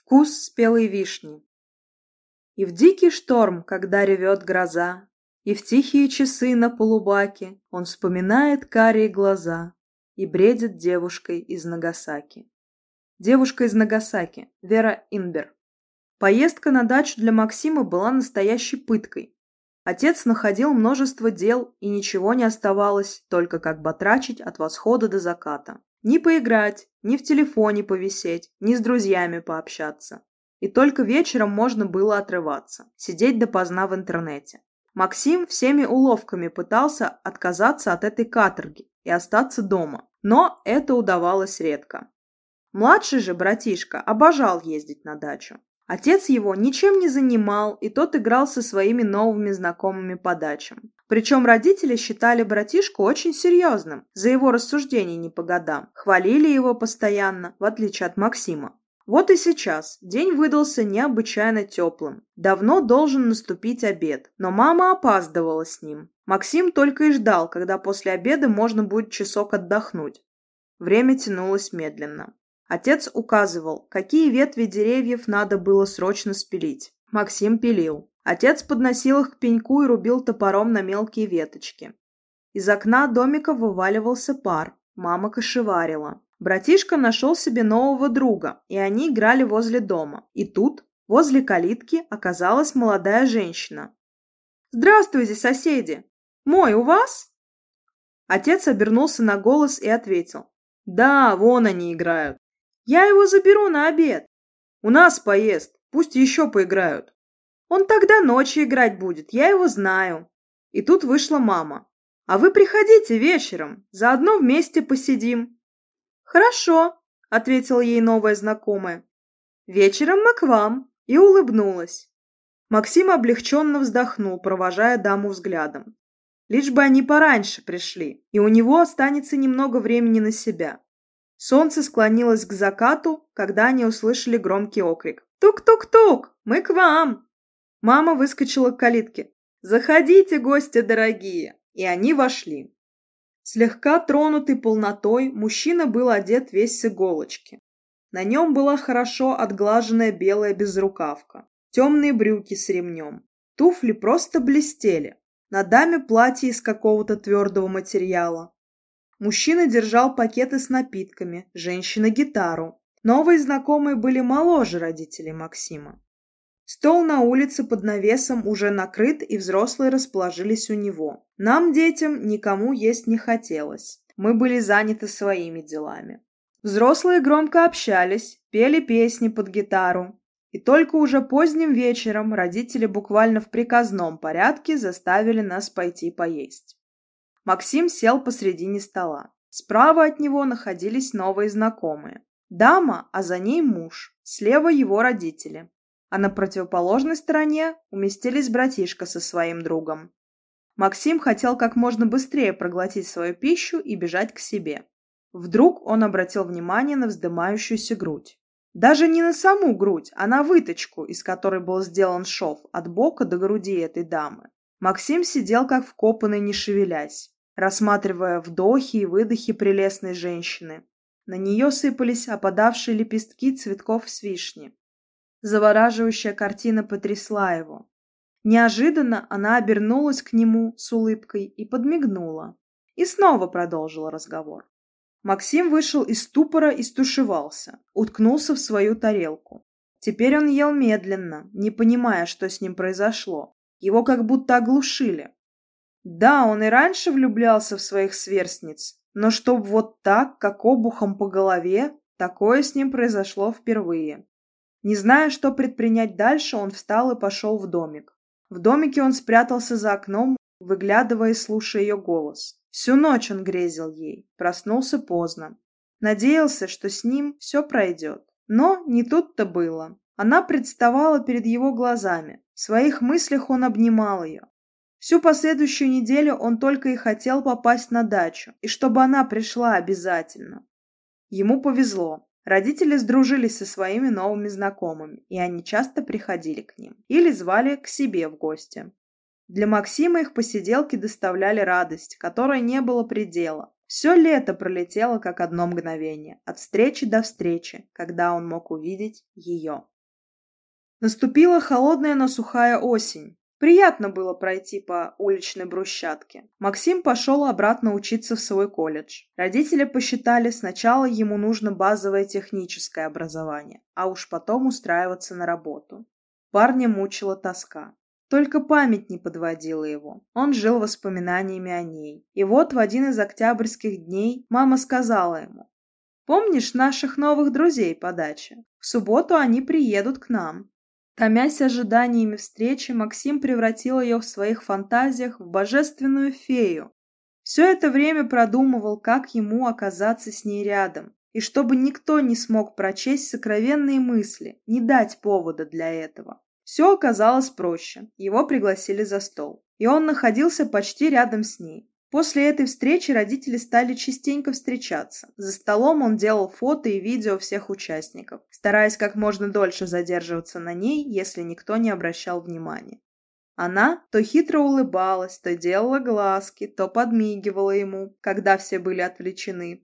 Вкус спелой вишни. И в дикий шторм, когда ревет гроза, И в тихие часы на полубаке Он вспоминает карие глаза И бредит девушкой из Нагасаки. Девушка из Нагасаки, Вера Инбер. Поездка на дачу для Максима была настоящей пыткой. Отец находил множество дел, и ничего не оставалось, только как батрачить от восхода до заката. Ни поиграть, ни в телефоне повисеть, ни с друзьями пообщаться. И только вечером можно было отрываться, сидеть допоздна в интернете. Максим всеми уловками пытался отказаться от этой каторги и остаться дома, но это удавалось редко. Младший же братишка обожал ездить на дачу. Отец его ничем не занимал, и тот играл со своими новыми знакомыми по дачам. Причем родители считали братишку очень серьезным, за его рассуждения не по годам, хвалили его постоянно, в отличие от Максима. Вот и сейчас день выдался необычайно теплым. Давно должен наступить обед, но мама опаздывала с ним. Максим только и ждал, когда после обеда можно будет часок отдохнуть. Время тянулось медленно. Отец указывал, какие ветви деревьев надо было срочно спилить. Максим пилил. Отец подносил их к пеньку и рубил топором на мелкие веточки. Из окна домика вываливался пар. Мама кошеварила. Братишка нашел себе нового друга, и они играли возле дома. И тут, возле калитки, оказалась молодая женщина. «Здравствуйте, соседи! Мой у вас?» Отец обернулся на голос и ответил. «Да, вон они играют. Я его заберу на обед. У нас поест, пусть еще поиграют. Он тогда ночью играть будет, я его знаю. И тут вышла мама. А вы приходите вечером, заодно вместе посидим. Хорошо, ответила ей новая знакомая. Вечером мы к вам. И улыбнулась. Максим облегченно вздохнул, провожая даму взглядом. Лишь бы они пораньше пришли, и у него останется немного времени на себя. Солнце склонилось к закату, когда они услышали громкий окрик. «Тук-тук-тук! Мы к вам!» Мама выскочила к калитке. «Заходите, гости дорогие!» И они вошли. Слегка тронутый полнотой, мужчина был одет весь с иголочки. На нем была хорошо отглаженная белая безрукавка, темные брюки с ремнем. Туфли просто блестели. На даме платье из какого-то твердого материала. Мужчина держал пакеты с напитками, женщина – гитару. Новые знакомые были моложе родителей Максима. Стол на улице под навесом уже накрыт, и взрослые расположились у него. Нам, детям, никому есть не хотелось. Мы были заняты своими делами. Взрослые громко общались, пели песни под гитару. И только уже поздним вечером родители буквально в приказном порядке заставили нас пойти поесть. Максим сел посредине стола. Справа от него находились новые знакомые. Дама, а за ней муж. Слева его родители. А на противоположной стороне уместились братишка со своим другом. Максим хотел как можно быстрее проглотить свою пищу и бежать к себе. Вдруг он обратил внимание на вздымающуюся грудь. Даже не на саму грудь, а на выточку, из которой был сделан шов от бока до груди этой дамы. Максим сидел как вкопанный, не шевелясь, рассматривая вдохи и выдохи прелестной женщины. На нее сыпались опадавшие лепестки цветков с вишни. Завораживающая картина потрясла его. Неожиданно она обернулась к нему с улыбкой и подмигнула. И снова продолжила разговор. Максим вышел из ступора и стушевался, уткнулся в свою тарелку. Теперь он ел медленно, не понимая, что с ним произошло. Его как будто оглушили. Да, он и раньше влюблялся в своих сверстниц, но чтоб вот так, как обухом по голове, такое с ним произошло впервые. Не зная, что предпринять дальше, он встал и пошел в домик. В домике он спрятался за окном, выглядывая и слушая ее голос. Всю ночь он грезил ей, проснулся поздно. Надеялся, что с ним все пройдет. Но не тут-то было. Она представала перед его глазами. В своих мыслях он обнимал ее. Всю последующую неделю он только и хотел попасть на дачу, и чтобы она пришла обязательно. Ему повезло. Родители сдружились со своими новыми знакомыми, и они часто приходили к ним или звали к себе в гости. Для Максима их посиделки доставляли радость, которой не было предела. Все лето пролетело как одно мгновение, от встречи до встречи, когда он мог увидеть ее. Наступила холодная, но сухая осень. Приятно было пройти по уличной брусчатке. Максим пошел обратно учиться в свой колледж. Родители посчитали, сначала ему нужно базовое техническое образование, а уж потом устраиваться на работу. Парня мучила тоска. Только память не подводила его. Он жил воспоминаниями о ней. И вот в один из октябрьских дней мама сказала ему, «Помнишь наших новых друзей по даче? В субботу они приедут к нам». Томясь ожиданиями встречи, Максим превратил ее в своих фантазиях в божественную фею. Все это время продумывал, как ему оказаться с ней рядом, и чтобы никто не смог прочесть сокровенные мысли, не дать повода для этого. Все оказалось проще. Его пригласили за стол. И он находился почти рядом с ней. После этой встречи родители стали частенько встречаться. За столом он делал фото и видео всех участников, стараясь как можно дольше задерживаться на ней, если никто не обращал внимания. Она то хитро улыбалась, то делала глазки, то подмигивала ему, когда все были отвлечены.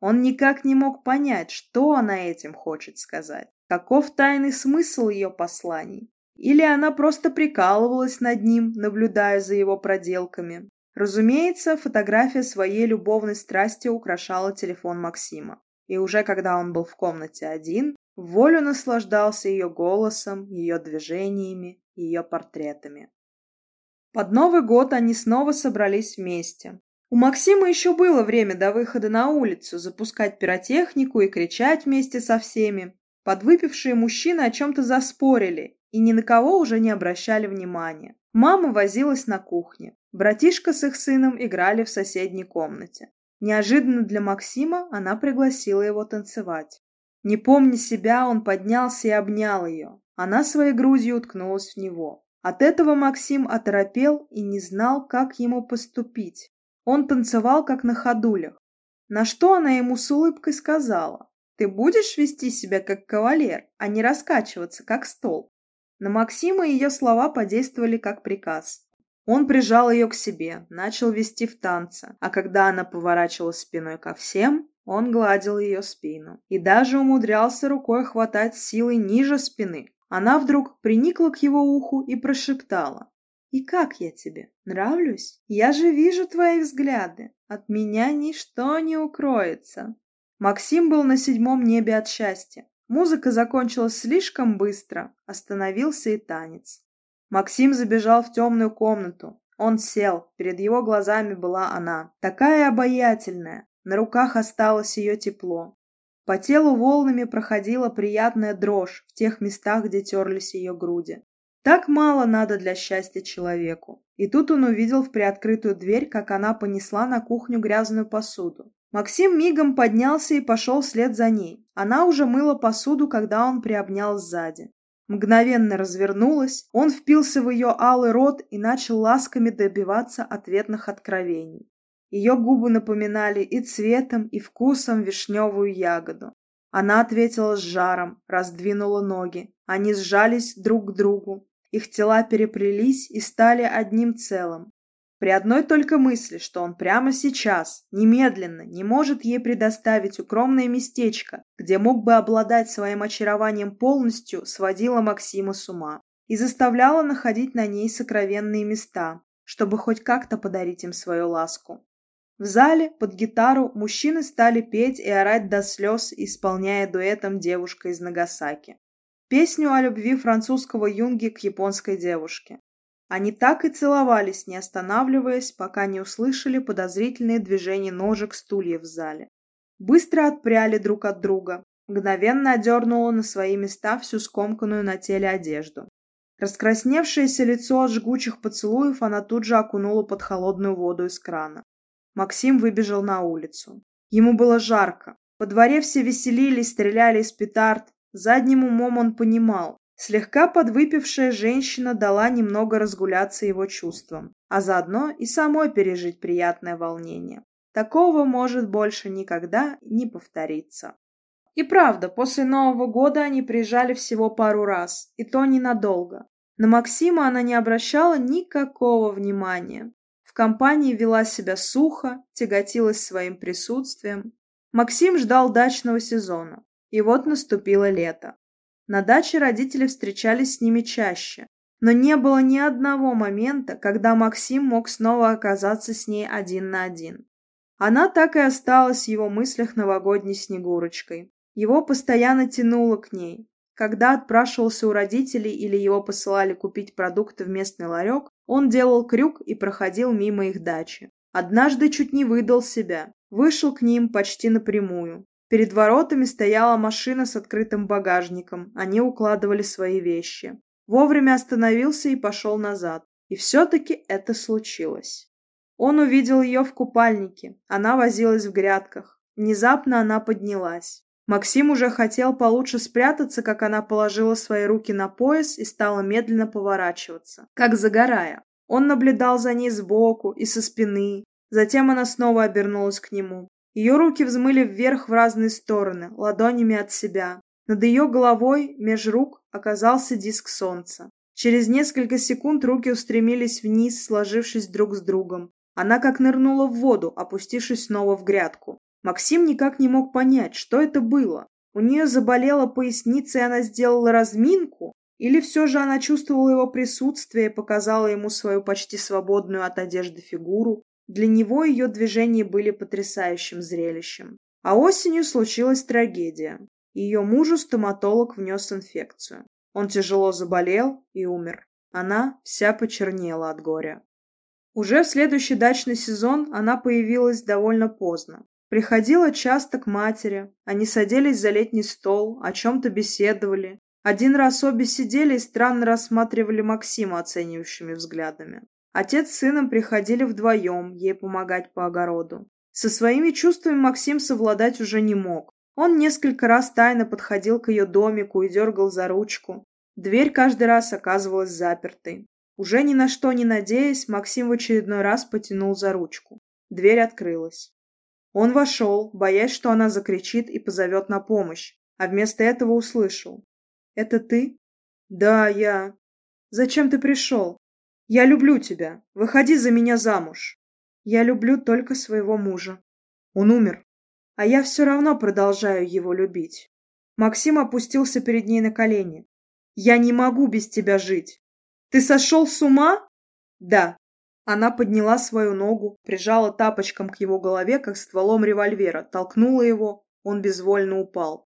Он никак не мог понять, что она этим хочет сказать, каков тайный смысл ее посланий. Или она просто прикалывалась над ним, наблюдая за его проделками. Разумеется, фотография своей любовной страсти украшала телефон Максима. И уже когда он был в комнате один, волю наслаждался ее голосом, ее движениями, ее портретами. Под Новый год они снова собрались вместе. У Максима еще было время до выхода на улицу, запускать пиротехнику и кричать вместе со всеми. Подвыпившие мужчины о чем-то заспорили, и ни на кого уже не обращали внимания. Мама возилась на кухне. Братишка с их сыном играли в соседней комнате. Неожиданно для Максима она пригласила его танцевать. Не помня себя, он поднялся и обнял ее. Она своей грудью уткнулась в него. От этого Максим оторопел и не знал, как ему поступить. Он танцевал, как на ходулях. На что она ему с улыбкой сказала? «Ты будешь вести себя как кавалер, а не раскачиваться, как стол?» На Максима ее слова подействовали как приказ. Он прижал ее к себе, начал вести в танце, а когда она поворачивалась спиной ко всем, он гладил ее спину и даже умудрялся рукой хватать силой ниже спины. Она вдруг приникла к его уху и прошептала. «И как я тебе? Нравлюсь? Я же вижу твои взгляды. От меня ничто не укроется». Максим был на седьмом небе от счастья. Музыка закончилась слишком быстро, остановился и танец. Максим забежал в темную комнату. Он сел, перед его глазами была она, такая обаятельная, на руках осталось ее тепло. По телу волнами проходила приятная дрожь в тех местах, где терлись ее груди. Так мало надо для счастья человеку. И тут он увидел в приоткрытую дверь, как она понесла на кухню грязную посуду. Максим мигом поднялся и пошел вслед за ней. Она уже мыла посуду, когда он приобнял сзади. Мгновенно развернулась, он впился в ее алый рот и начал ласками добиваться ответных откровений. Ее губы напоминали и цветом, и вкусом вишневую ягоду. Она ответила с жаром, раздвинула ноги. Они сжались друг к другу. Их тела переплелись и стали одним целым. При одной только мысли, что он прямо сейчас, немедленно, не может ей предоставить укромное местечко, где мог бы обладать своим очарованием полностью, сводила Максима с ума и заставляла находить на ней сокровенные места, чтобы хоть как-то подарить им свою ласку. В зале под гитару мужчины стали петь и орать до слез, исполняя дуэтом девушка из Нагасаки. Песню о любви французского юнги к японской девушке. Они так и целовались, не останавливаясь, пока не услышали подозрительные движения ножек стульев в зале. Быстро отпряли друг от друга. Мгновенно одернула на свои места всю скомканную на теле одежду. Раскрасневшееся лицо от жгучих поцелуев она тут же окунула под холодную воду из крана. Максим выбежал на улицу. Ему было жарко. По дворе все веселились, стреляли из петард. Задним умом он понимал, Слегка подвыпившая женщина дала немного разгуляться его чувствам, а заодно и самой пережить приятное волнение. Такого может больше никогда не повториться. И правда, после Нового года они приезжали всего пару раз, и то ненадолго. На Максима она не обращала никакого внимания. В компании вела себя сухо, тяготилась своим присутствием. Максим ждал дачного сезона. И вот наступило лето. На даче родители встречались с ними чаще, но не было ни одного момента, когда Максим мог снова оказаться с ней один на один. Она так и осталась в его мыслях новогодней Снегурочкой. Его постоянно тянуло к ней. Когда отпрашивался у родителей или его посылали купить продукты в местный ларек, он делал крюк и проходил мимо их дачи. Однажды чуть не выдал себя. Вышел к ним почти напрямую. Перед воротами стояла машина с открытым багажником. Они укладывали свои вещи. Вовремя остановился и пошел назад. И все-таки это случилось. Он увидел ее в купальнике. Она возилась в грядках. Внезапно она поднялась. Максим уже хотел получше спрятаться, как она положила свои руки на пояс и стала медленно поворачиваться, как загорая. Он наблюдал за ней сбоку и со спины. Затем она снова обернулась к нему. Ее руки взмыли вверх в разные стороны, ладонями от себя. Над ее головой, меж рук, оказался диск солнца. Через несколько секунд руки устремились вниз, сложившись друг с другом. Она как нырнула в воду, опустившись снова в грядку. Максим никак не мог понять, что это было. У нее заболела поясница, и она сделала разминку? Или все же она чувствовала его присутствие и показала ему свою почти свободную от одежды фигуру? Для него ее движения были потрясающим зрелищем. А осенью случилась трагедия. Ее мужу стоматолог внес инфекцию. Он тяжело заболел и умер. Она вся почернела от горя. Уже в следующий дачный сезон она появилась довольно поздно. Приходила часто к матери, они садились за летний стол, о чем-то беседовали. Один раз обе сидели и странно рассматривали Максима оценивающими взглядами. Отец с сыном приходили вдвоем ей помогать по огороду. Со своими чувствами Максим совладать уже не мог. Он несколько раз тайно подходил к ее домику и дергал за ручку. Дверь каждый раз оказывалась запертой. Уже ни на что не надеясь, Максим в очередной раз потянул за ручку. Дверь открылась. Он вошел, боясь, что она закричит и позовет на помощь, а вместо этого услышал. «Это ты?» «Да, я». «Зачем ты пришел?» «Я люблю тебя. Выходи за меня замуж». «Я люблю только своего мужа». «Он умер». А я все равно продолжаю его любить. Максим опустился перед ней на колени. Я не могу без тебя жить. Ты сошел с ума? Да. Она подняла свою ногу, прижала тапочком к его голове, как стволом револьвера, толкнула его, он безвольно упал.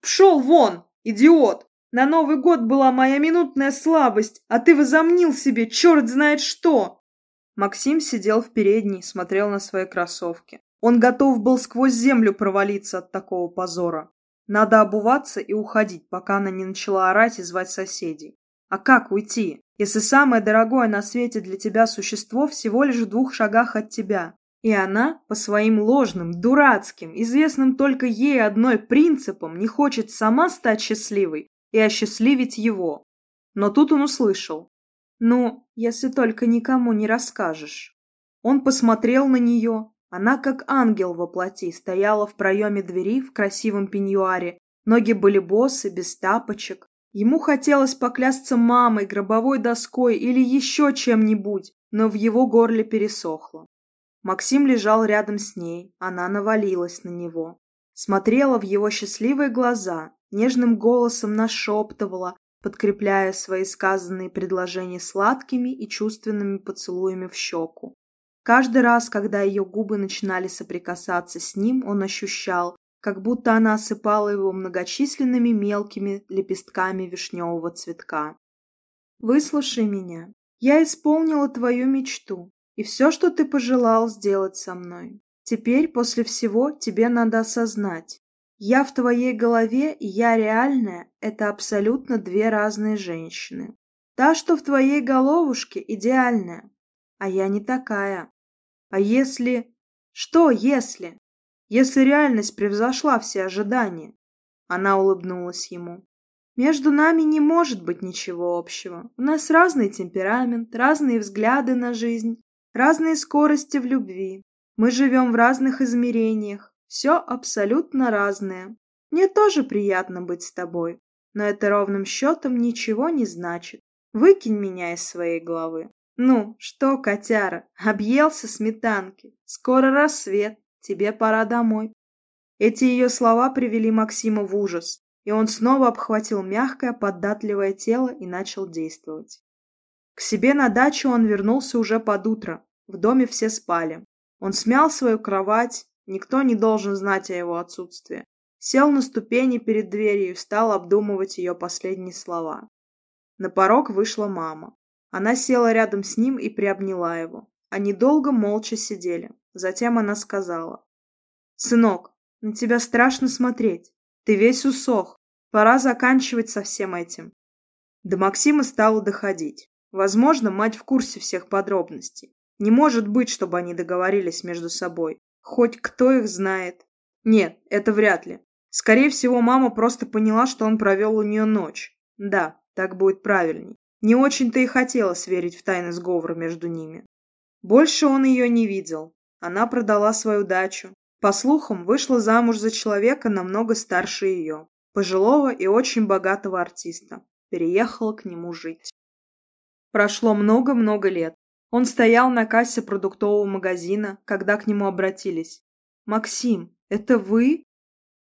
«Пшел вон, идиот! На Новый год была моя минутная слабость, а ты возомнил себе черт знает что!» Максим сидел в передней, смотрел на свои кроссовки. Он готов был сквозь землю провалиться от такого позора. Надо обуваться и уходить, пока она не начала орать и звать соседей. А как уйти, если самое дорогое на свете для тебя существо всего лишь в двух шагах от тебя? И она, по своим ложным, дурацким, известным только ей одной принципам, не хочет сама стать счастливой и осчастливить его. Но тут он услышал. «Ну, если только никому не расскажешь». Он посмотрел на нее, она, как ангел во плоти, стояла в проеме двери в красивом пеньюаре. Ноги были босы, без тапочек. Ему хотелось поклясться мамой, гробовой доской или еще чем-нибудь, но в его горле пересохло. Максим лежал рядом с ней, она навалилась на него. Смотрела в его счастливые глаза, нежным голосом нашептывала, подкрепляя свои сказанные предложения сладкими и чувственными поцелуями в щеку. Каждый раз, когда ее губы начинали соприкасаться с ним, он ощущал, как будто она осыпала его многочисленными мелкими лепестками вишневого цветка. «Выслушай меня. Я исполнила твою мечту и все, что ты пожелал сделать со мной. Теперь, после всего, тебе надо осознать. Я в твоей голове я реальная — это абсолютно две разные женщины. Та, что в твоей головушке, идеальная, а я не такая. А если... Что если? Если реальность превзошла все ожидания? Она улыбнулась ему. Между нами не может быть ничего общего. У нас разный темперамент, разные взгляды на жизнь, разные скорости в любви. Мы живем в разных измерениях. Все абсолютно разное. Мне тоже приятно быть с тобой, но это ровным счетом ничего не значит. Выкинь меня из своей головы. Ну, что, котяра, объелся сметанки? Скоро рассвет, тебе пора домой. Эти ее слова привели Максима в ужас, и он снова обхватил мягкое, податливое тело и начал действовать. К себе на дачу он вернулся уже под утро. В доме все спали. Он смял свою кровать, никто не должен знать о его отсутствии. Сел на ступени перед дверью и стал обдумывать ее последние слова. На порог вышла мама. Она села рядом с ним и приобняла его. Они долго молча сидели. Затем она сказала. «Сынок, на тебя страшно смотреть. Ты весь усох. Пора заканчивать со всем этим». До Максима стало доходить. Возможно, мать в курсе всех подробностей. Не может быть, чтобы они договорились между собой. Хоть кто их знает. Нет, это вряд ли. Скорее всего, мама просто поняла, что он провел у нее ночь. Да, так будет правильней. Не очень-то и хотелось верить в тайный сговор между ними. Больше он ее не видел. Она продала свою дачу. По слухам, вышла замуж за человека намного старше ее. Пожилого и очень богатого артиста. Переехала к нему жить. Прошло много-много лет. Он стоял на кассе продуктового магазина, когда к нему обратились. «Максим, это вы?»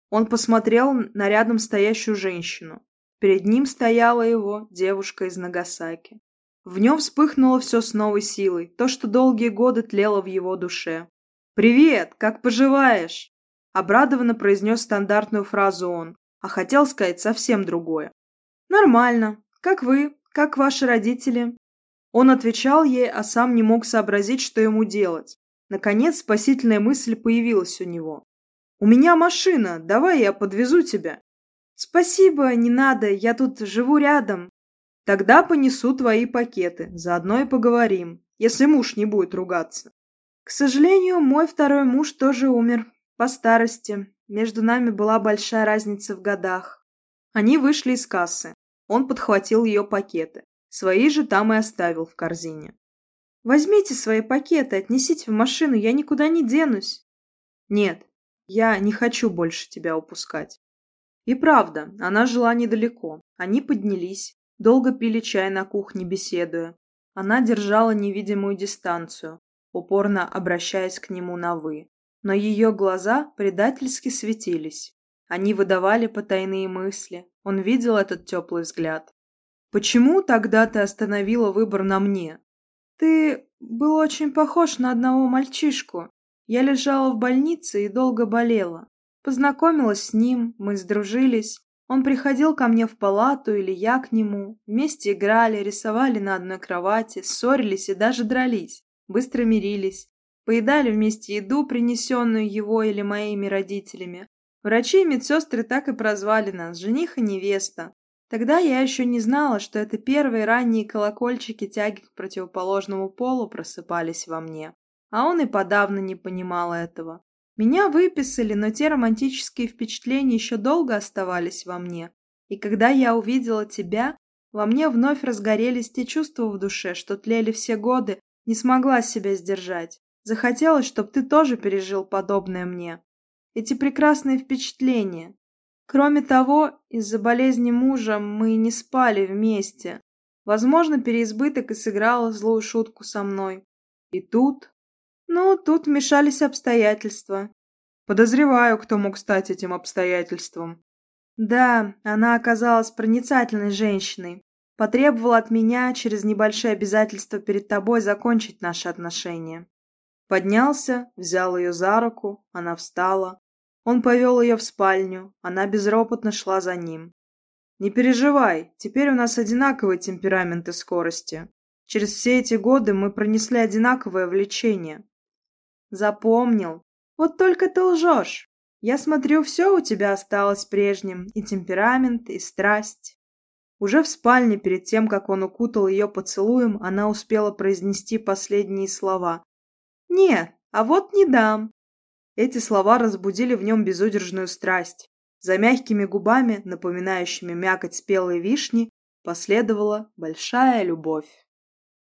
Он посмотрел на рядом стоящую женщину. Перед ним стояла его девушка из Нагасаки. В нем вспыхнуло все с новой силой, то, что долгие годы тлело в его душе. «Привет! Как поживаешь?» Обрадованно произнес стандартную фразу он, а хотел сказать совсем другое. «Нормально. Как вы? Как ваши родители?» Он отвечал ей, а сам не мог сообразить, что ему делать. Наконец спасительная мысль появилась у него. «У меня машина, давай я подвезу тебя». «Спасибо, не надо, я тут живу рядом». «Тогда понесу твои пакеты, заодно и поговорим, если муж не будет ругаться». «К сожалению, мой второй муж тоже умер, по старости. Между нами была большая разница в годах». Они вышли из кассы. Он подхватил ее пакеты. Свои же там и оставил в корзине. «Возьмите свои пакеты, отнесите в машину, я никуда не денусь». «Нет, я не хочу больше тебя упускать. И правда, она жила недалеко. Они поднялись, долго пили чай на кухне, беседуя. Она держала невидимую дистанцию, упорно обращаясь к нему на «вы». Но ее глаза предательски светились. Они выдавали потайные мысли. Он видел этот теплый взгляд. «Почему тогда ты остановила выбор на мне?» «Ты был очень похож на одного мальчишку. Я лежала в больнице и долго болела. Познакомилась с ним, мы сдружились. Он приходил ко мне в палату или я к нему. Вместе играли, рисовали на одной кровати, ссорились и даже дрались. Быстро мирились. Поедали вместе еду, принесенную его или моими родителями. Врачи и медсестры так и прозвали нас «жених и невеста». Тогда я еще не знала, что это первые ранние колокольчики тяги к противоположному полу просыпались во мне. А он и подавно не понимал этого. Меня выписали, но те романтические впечатления еще долго оставались во мне. И когда я увидела тебя, во мне вновь разгорелись те чувства в душе, что тлели все годы, не смогла себя сдержать. Захотелось, чтобы ты тоже пережил подобное мне. Эти прекрасные впечатления. Кроме того, из-за болезни мужа мы не спали вместе. Возможно, переизбыток и сыграл злую шутку со мной. И тут ну, тут вмешались обстоятельства. Подозреваю, кто мог стать этим обстоятельством. Да, она оказалась проницательной женщиной. Потребовала от меня через небольшие обязательства перед тобой закончить наши отношения. Поднялся, взял ее за руку, она встала. Он повел ее в спальню, она безропотно шла за ним. Не переживай, теперь у нас одинаковый темперамент и скорости. Через все эти годы мы пронесли одинаковое влечение. Запомнил. Вот только ты лжешь. Я смотрю, все у тебя осталось прежним, и темперамент, и страсть. Уже в спальне, перед тем, как он укутал ее поцелуем, она успела произнести последние слова. «Нет, а вот не дам». Эти слова разбудили в нем безудержную страсть. За мягкими губами, напоминающими мякоть спелой вишни, последовала большая любовь.